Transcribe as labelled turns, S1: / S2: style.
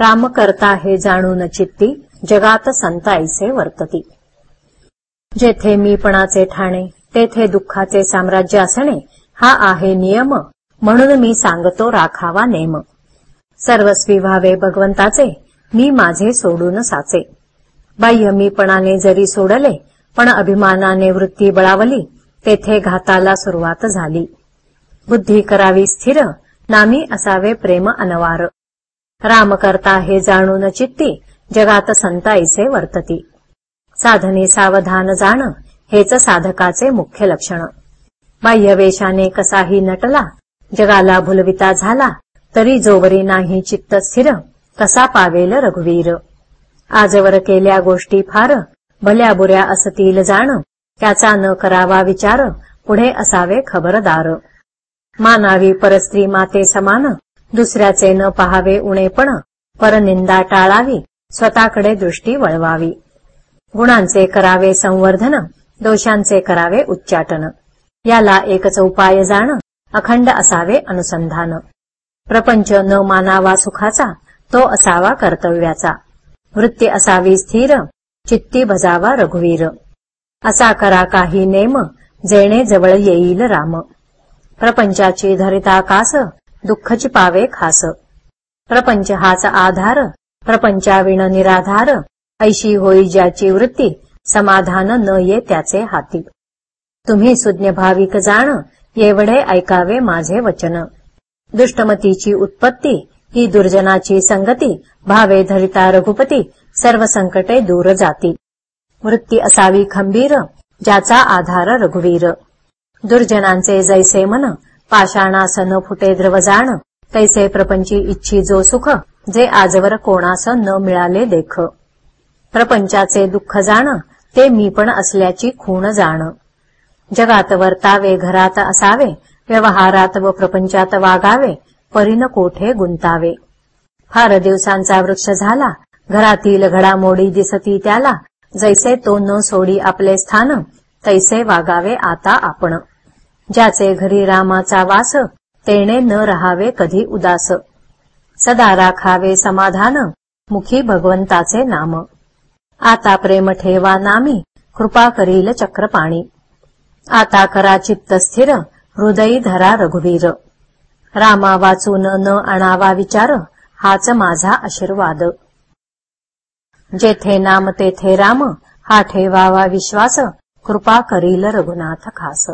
S1: राम करता हे जाणून चित्ती जगात संताईसे वर्तती. जेथे मीपणाचे ठाणे तेथे दुःखाचे साम्राज्य असणे हा आहे नियम म्हणून मी सांगतो राखावा नेम. सर्वस्वी व्हावे भगवंताचे मी माझे सोडून साचे. बाह्य मीपणाने जरी सोडले पण अभिमानाने वृत्ती बळावली तेथे घाताला सुरुवात झाली. बुद्धी करावी स्थिर नामी असावे प्रेम अनवार. राम करता हे जाणून चित्ती जगात संताईचे वर्तती. साधने सावधान जाण हेच साधकाचे मुख्य लक्षण. बाह्यवेशाने कसाही नटला जगाला भुलविता झाला तरी जोवरी नाही चित्त स्थिर कसा पावेल रघुवीर. आजवर केल्या गोष्टी फार भल्या बुऱ्या असतील जाण त्याचा न करावा विचार पुढे असावे खबरदार. मानावी परस्त्री माते समान दुसऱ्याचे न पहावे उणेपण परनिंदा टाळावी स्वतःकडे दृष्टी वळवावी. गुणांचे करावे संवर्धन दोषांचे करावे उच्चाटन. याला एकच उपाय जाण अखंड असावे अनुसंधान. प्रपंच न मानावा सुखाचा तो असावा कर्तव्याचा. वृत्ती असावी स्थिर चित्ती भजावा रघुवीर. असा करा काही नेम जेणे जवळ येईल राम. प्रपंचाची धरिता कास दुःखची पावे खास. प्रपंच हाच आधार प्रपंचाविण निराधार. ऐशी होई ज्याची वृत्ती समाधान न ये त्याचे हाती. तुम्ही सुज्ञ भाविक जाण एवढे ऐकावे माझे वचन. दुष्टमतीची उत्पत्ती ही दुर्जनाची संगती भावे धरिता रघुपती सर्व संकटे दूर जाती. वृत्ती असावी खंबीर ज्याचा आधार रघुवीर. दुर्जनांचे जैसे मन पाषाणास न फुटे द्रव जाण तैसे प्रपंची इच्छी जो सुख जे आजवर कोणास न मिळाले देख. प्रपंचाचे दुःख जाण ते मी पण असल्याची खूण जाण. जगात वर्तावे घरात असावे व्यवहारात व प्रपंचात वागावे परीन कोठे गुंतावे. फार दिवसांचा वृक्ष झाला घरातील घडामोडी दिसती त्याला जैसे तो न सोडी आपले स्थान तैसे वागावे आता आपण. ज्याचे घरी रामाचा वास तेने न रहावे कधी उदास. सदा राखावे समाधान मुखी भगवंताचे नाम. आता प्रेम ठेवा नामी कृपा करील चक्रपाणी. आता करा चित्त स्थिर हृदयी धरा रघुवीर. रामा वाचून न आणावा विचार हाच माझा आशीर्वाद. जेथे नाम तेथे राम हा ठेवावा विश्वास कृपा करील रघुनाथ खास.